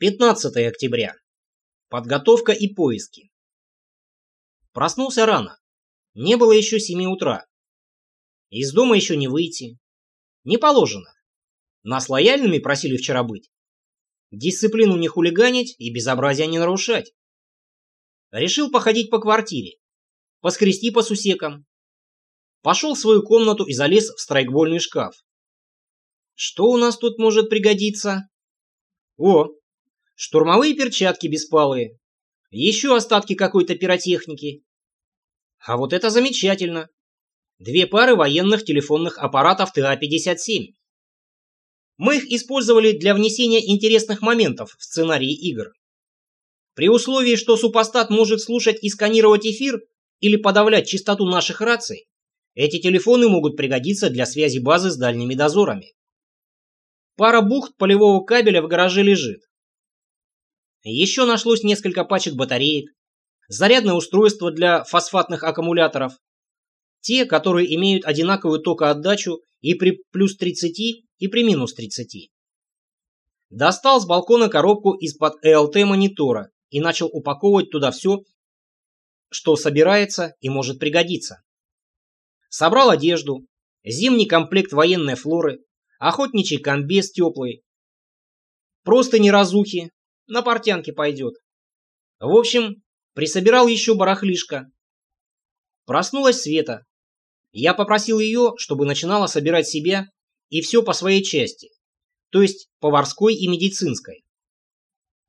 15 октября. Подготовка и поиски. Проснулся рано. Не было еще 7 утра. Из дома еще не выйти. Не положено. Нас лояльными просили вчера быть. Дисциплину не хулиганить и безобразия не нарушать. Решил походить по квартире. Поскрести по сусекам. Пошел в свою комнату и залез в страйкбольный шкаф. Что у нас тут может пригодиться? О, штурмовые перчатки беспалые, еще остатки какой-то пиротехники. А вот это замечательно. Две пары военных телефонных аппаратов ТА-57. Мы их использовали для внесения интересных моментов в сценарии игр. При условии, что супостат может слушать и сканировать эфир или подавлять частоту наших раций, эти телефоны могут пригодиться для связи базы с дальними дозорами. Пара бухт полевого кабеля в гараже лежит. Еще нашлось несколько пачек батареек, зарядное устройство для фосфатных аккумуляторов, те, которые имеют одинаковую токоотдачу и при плюс 30, и при минус 30. Достал с балкона коробку из-под ЭЛТ-монитора и начал упаковывать туда все, что собирается и может пригодиться. Собрал одежду, зимний комплект военной флоры, охотничий комбез теплый, просто не разухи, на портянке пойдет. В общем, присобирал еще барахлишко. Проснулась Света. Я попросил ее, чтобы начинала собирать себя и все по своей части, то есть поварской и медицинской.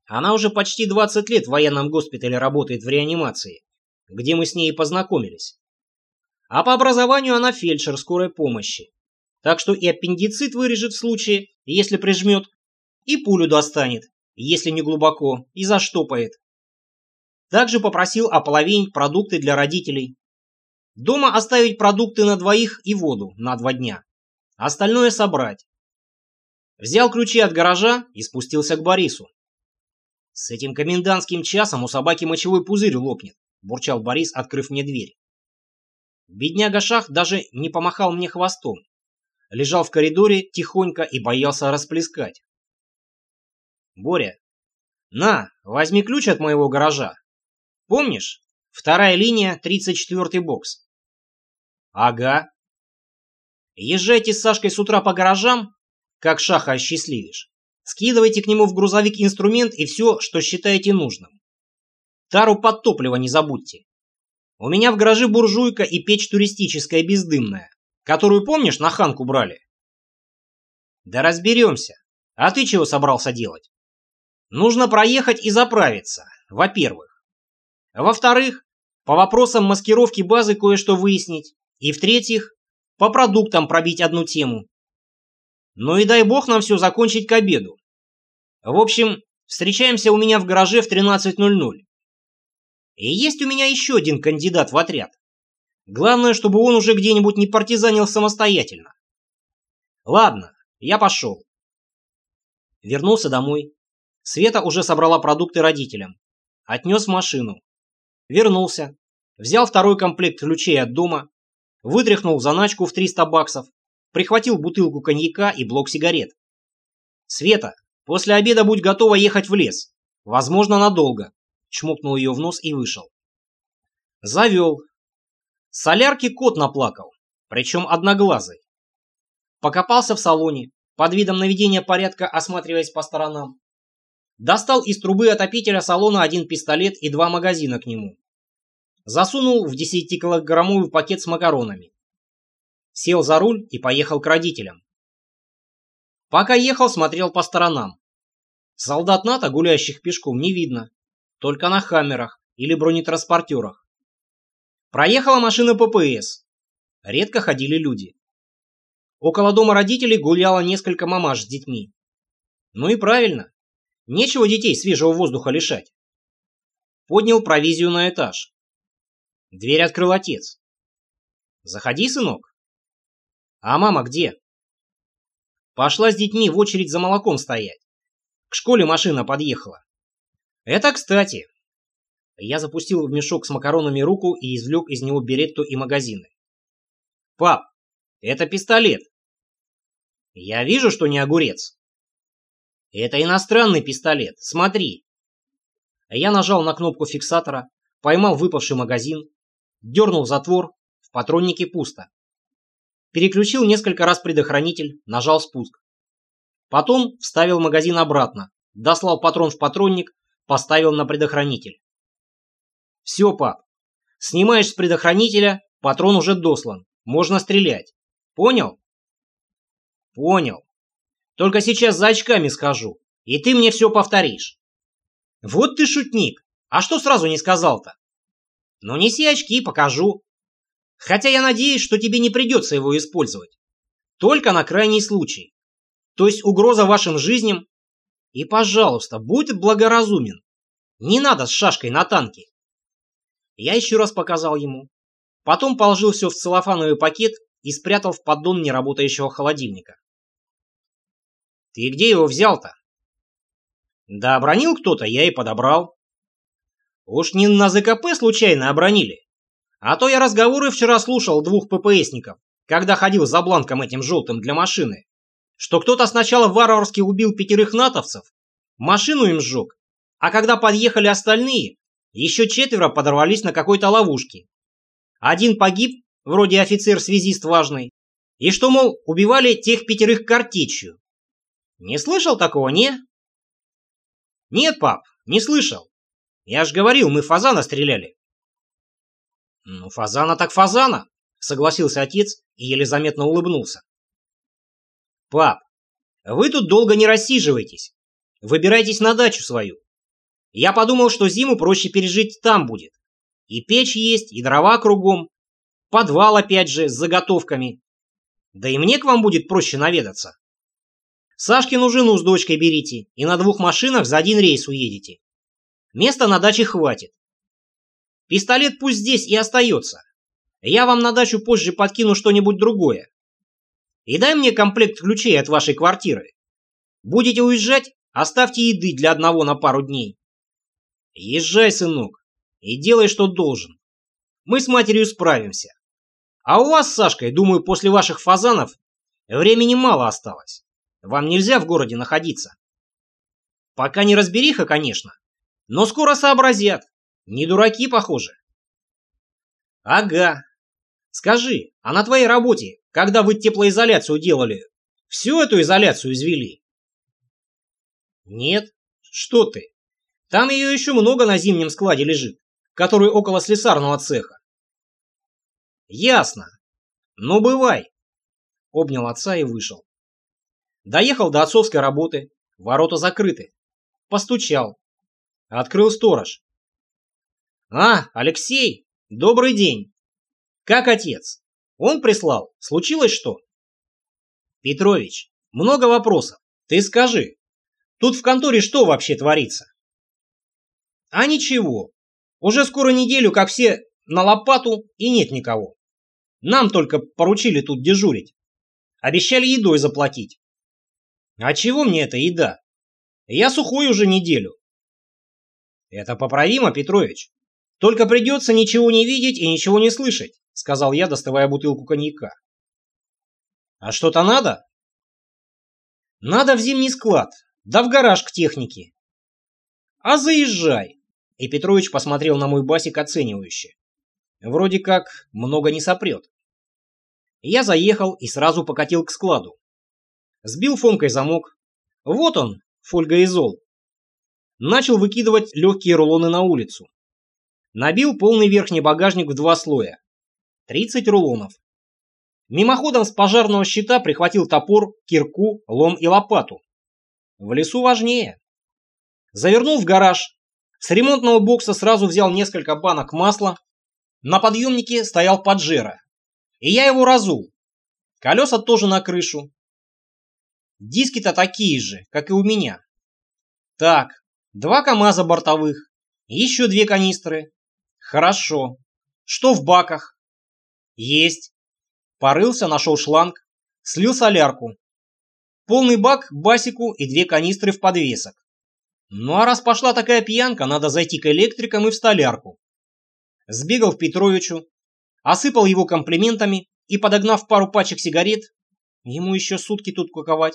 Она уже почти 20 лет в военном госпитале работает в реанимации, где мы с ней познакомились. А по образованию она фельдшер скорой помощи, так что и аппендицит вырежет в случае, если прижмет, и пулю достанет, если не глубоко, и заштопает. Также попросил ополовинить продукты для родителей. Дома оставить продукты на двоих и воду на два дня. Остальное собрать. Взял ключи от гаража и спустился к Борису. «С этим комендантским часом у собаки мочевой пузырь лопнет», – бурчал Борис, открыв мне дверь. Бедняга Шах даже не помахал мне хвостом. Лежал в коридоре тихонько и боялся расплескать. Боря, на, возьми ключ от моего гаража. Помнишь? Вторая линия, 34-й бокс. Ага. Езжайте с Сашкой с утра по гаражам, как Шаха осчастливишь. Скидывайте к нему в грузовик инструмент и все, что считаете нужным. Тару под топливо не забудьте. У меня в гараже буржуйка и печь туристическая бездымная, которую, помнишь, на ханку брали? Да разберемся. А ты чего собрался делать? Нужно проехать и заправиться, во-первых. Во-вторых, по вопросам маскировки базы кое-что выяснить. И в-третьих, по продуктам пробить одну тему. Ну и дай бог нам все закончить к обеду. В общем, встречаемся у меня в гараже в 13.00. И есть у меня еще один кандидат в отряд. Главное, чтобы он уже где-нибудь не партизанил самостоятельно. Ладно, я пошел. Вернулся домой, Света уже собрала продукты родителям. Отнес машину. Вернулся. Взял второй комплект ключей от дома. Вытряхнул заначку в 300 баксов. Прихватил бутылку коньяка и блок сигарет. «Света, после обеда будь готова ехать в лес. Возможно, надолго». Чмокнул ее в нос и вышел. Завел. Солярки кот наплакал, причем одноглазый. Покопался в салоне, под видом наведения порядка осматриваясь по сторонам. Достал из трубы отопителя салона один пистолет и два магазина к нему. Засунул в 10-килограммовый пакет с макаронами. Сел за руль и поехал к родителям. Пока ехал, смотрел по сторонам. Солдат НАТО, гуляющих пешком, не видно. Только на хаммерах или бронетранспортерах. Проехала машина ППС. Редко ходили люди. Около дома родителей гуляло несколько мамаш с детьми. Ну и правильно. Нечего детей свежего воздуха лишать. Поднял провизию на этаж. Дверь открыл отец. «Заходи, сынок». «А мама где?» Пошла с детьми в очередь за молоком стоять. К школе машина подъехала. «Это кстати». Я запустил в мешок с макаронами руку и извлек из него беретту и магазины. «Пап, это пистолет». «Я вижу, что не огурец». Это иностранный пистолет, смотри. Я нажал на кнопку фиксатора, поймал выпавший магазин, дернул затвор, в патроннике пусто. Переключил несколько раз предохранитель, нажал спуск. Потом вставил магазин обратно, дослал патрон в патронник, поставил на предохранитель. Все, пап. Снимаешь с предохранителя, патрон уже дослан. Можно стрелять. Понял? Понял. Только сейчас за очками скажу, и ты мне все повторишь. Вот ты шутник. А что сразу не сказал-то? Ну неси очки, покажу. Хотя я надеюсь, что тебе не придется его использовать. Только на крайний случай. То есть угроза вашим жизням. И, пожалуйста, будь благоразумен. Не надо с шашкой на танке. Я еще раз показал ему. Потом положил все в целлофановый пакет и спрятал в поддон неработающего холодильника. «Ты где его взял-то?» «Да обронил кто-то, я и подобрал». «Уж не на ЗКП случайно обронили? А то я разговоры вчера слушал двух ППСников, когда ходил за бланком этим желтым для машины, что кто-то сначала варварски убил пятерых натовцев, машину им сжег, а когда подъехали остальные, еще четверо подорвались на какой-то ловушке. Один погиб, вроде офицер-связист важный, и что, мол, убивали тех пятерых картечью. Не слышал такого, не? Нет, пап, не слышал. Я ж говорил, мы фазана стреляли. Ну, фазана так фазана, согласился отец и еле заметно улыбнулся. Пап, вы тут долго не рассиживайтесь. Выбирайтесь на дачу свою. Я подумал, что зиму проще пережить там будет. И печь есть, и дрова кругом. Подвал опять же с заготовками. Да и мне к вам будет проще наведаться. Сашкину жену с дочкой берите и на двух машинах за один рейс уедете. Места на даче хватит. Пистолет пусть здесь и остается. Я вам на дачу позже подкину что-нибудь другое. И дай мне комплект ключей от вашей квартиры. Будете уезжать, оставьте еды для одного на пару дней. Езжай, сынок, и делай, что должен. Мы с матерью справимся. А у вас с Сашкой, думаю, после ваших фазанов времени мало осталось. Вам нельзя в городе находиться. Пока не разбериха, конечно, но скоро сообразят. Не дураки, похоже. Ага. Скажи, а на твоей работе, когда вы теплоизоляцию делали, всю эту изоляцию извели? Нет. Что ты? Там ее еще много на зимнем складе лежит, который около слесарного цеха. Ясно. Ну, бывай. Обнял отца и вышел. Доехал до отцовской работы, ворота закрыты. Постучал. Открыл сторож. «А, Алексей, добрый день. Как отец? Он прислал. Случилось что?» «Петрович, много вопросов. Ты скажи, тут в конторе что вообще творится?» А ничего. Уже скоро неделю, как все на лопату, и нет никого. Нам только поручили тут дежурить. Обещали едой заплатить. А чего мне эта еда? Я сухой уже неделю. Это поправимо, Петрович. Только придется ничего не видеть и ничего не слышать, сказал я, доставая бутылку коньяка. А что-то надо? Надо в зимний склад, да в гараж к технике. А заезжай. И Петрович посмотрел на мой басик оценивающе. Вроде как много не сопрет. Я заехал и сразу покатил к складу. Сбил фомкой замок. Вот он, фольгоизол. Начал выкидывать легкие рулоны на улицу. Набил полный верхний багажник в два слоя. 30 рулонов. Мимоходом с пожарного щита прихватил топор, кирку, лом и лопату. В лесу важнее. Завернул в гараж, с ремонтного бокса сразу взял несколько банок масла. На подъемнике стоял поджера. И я его разул. Колеса тоже на крышу. Диски-то такие же, как и у меня. Так, два КАМАЗа бортовых. Еще две канистры. Хорошо. Что в баках? Есть. Порылся, нашел шланг. Слил солярку. Полный бак, басику и две канистры в подвесок. Ну а раз пошла такая пьянка, надо зайти к электрикам и в столярку. Сбегал в Петровичу, осыпал его комплиментами и, подогнав пару пачек сигарет, ему еще сутки тут куковать,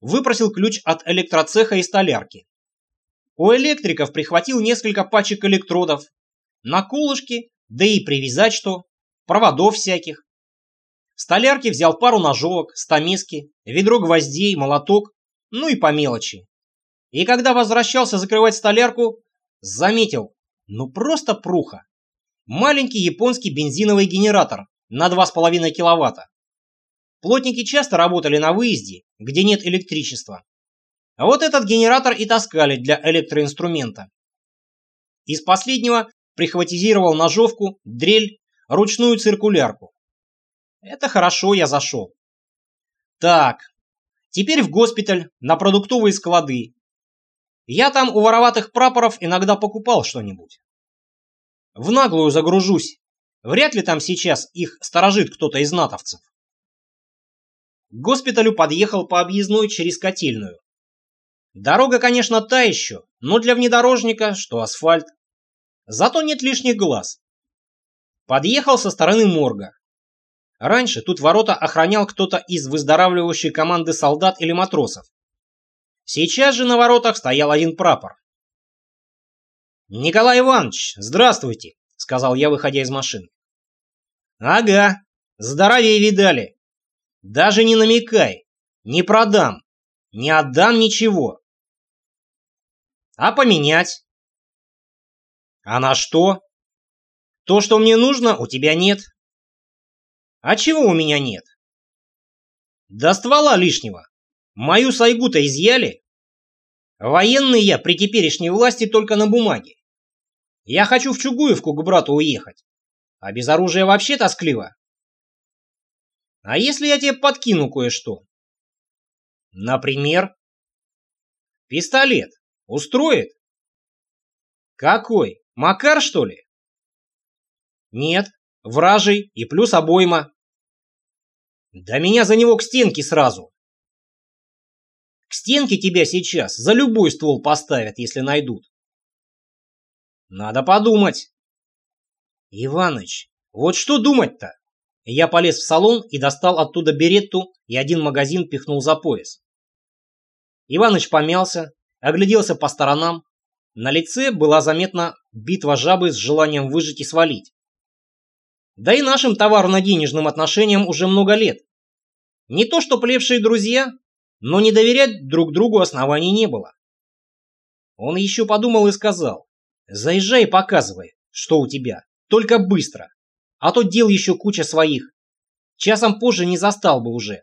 выпросил ключ от электроцеха и столярки. У электриков прихватил несколько пачек электродов, на колышки, да и привязать что, проводов всяких. В столярке взял пару ножовок, стамески, ведро гвоздей, молоток, ну и по мелочи. И когда возвращался закрывать столярку, заметил, ну просто пруха. Маленький японский бензиновый генератор на 2,5 киловатта. Плотники часто работали на выезде, где нет электричества. А вот этот генератор и таскали для электроинструмента. Из последнего прихватизировал ножовку, дрель, ручную циркулярку. Это хорошо, я зашел. Так, теперь в госпиталь, на продуктовые склады. Я там у вороватых прапоров иногда покупал что-нибудь. В наглую загружусь. Вряд ли там сейчас их сторожит кто-то из натовцев. К госпиталю подъехал по объездной через котельную. Дорога, конечно, та еще, но для внедорожника, что асфальт. Зато нет лишних глаз. Подъехал со стороны морга. Раньше тут ворота охранял кто-то из выздоравливающей команды солдат или матросов. Сейчас же на воротах стоял один прапор. «Николай Иванович, здравствуйте», — сказал я, выходя из машины. «Ага, здоровее видали. Даже не намекай, не продам, не отдам ничего. А поменять? А на что? То, что мне нужно, у тебя нет. А чего у меня нет? Да ствола лишнего. Мою сайгу-то изъяли. Военный я при теперешней власти только на бумаге. Я хочу в Чугуевку к брату уехать. А без оружия вообще тоскливо. А если я тебе подкину кое-что? Например? Пистолет. Устроит? Какой? Макар, что ли? Нет, вражий и плюс обойма. Да меня за него к стенке сразу. К стенке тебя сейчас за любой ствол поставят, если найдут. Надо подумать. Иваныч, вот что думать-то? Я полез в салон и достал оттуда беретту и один магазин пихнул за пояс. Иваныч помялся, огляделся по сторонам. На лице была заметна битва жабы с желанием выжить и свалить. Да и нашим товарно-денежным отношениям уже много лет. Не то что плевшие друзья, но не доверять друг другу оснований не было. Он еще подумал и сказал, «Заезжай и показывай, что у тебя, только быстро» а то дел еще куча своих. Часом позже не застал бы уже.